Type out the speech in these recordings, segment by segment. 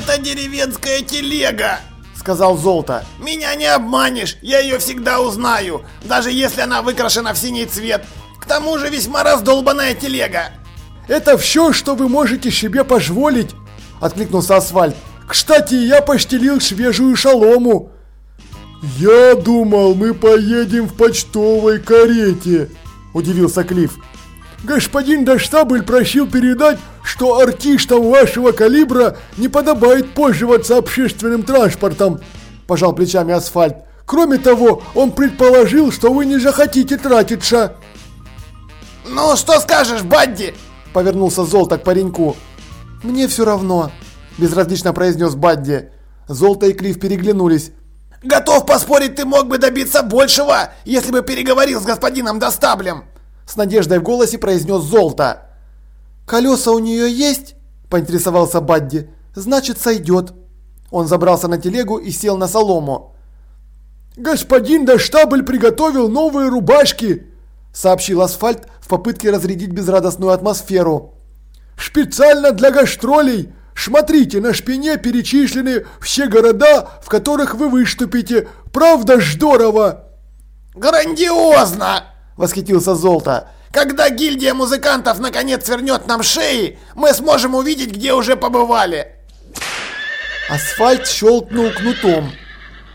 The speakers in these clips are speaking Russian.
деревенская телега!» Сказал Золото. «Меня не обманешь, я ее всегда узнаю, даже если она выкрашена в синий цвет. К тому же весьма раздолбанная телега!» «Это все, что вы можете себе позволить!» Откликнулся Асфальт. «Кстати, я постелил свежую шалому!» «Я думал, мы поедем в почтовой карете!» Удивился Клифф. Господин Даштабль просил передать, что артистам вашего калибра не подобает пользоваться общественным транспортом, пожал плечами асфальт. Кроме того, он предположил, что вы не захотите тратиться. Ну, что скажешь, Бадди? Повернулся Золото к пареньку. Мне все равно, безразлично произнес Бадди. Золото и Клифф переглянулись. Готов поспорить, ты мог бы добиться большего, если бы переговорил с господином Достаблем. С надеждой в голосе произнес Золото. «Колеса у нее есть?» – поинтересовался Бадди. «Значит, сойдет». Он забрался на телегу и сел на солому. «Господин Даштабль приготовил новые рубашки!» – сообщил Асфальт в попытке разрядить безрадостную атмосферу. «Специально для гастролей! Смотрите, на шпине перечислены все города, в которых вы выступите. Правда здорово!» «Грандиозно!» – восхитился Золото. «Когда гильдия музыкантов наконец свернет нам шеи, мы сможем увидеть, где уже побывали!» Асфальт щелкнул кнутом.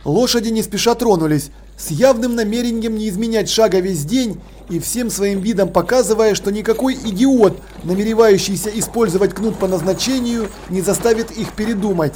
Лошади не спеша тронулись, с явным намерением не изменять шага весь день и всем своим видом показывая, что никакой идиот, намеревающийся использовать кнут по назначению, не заставит их передумать.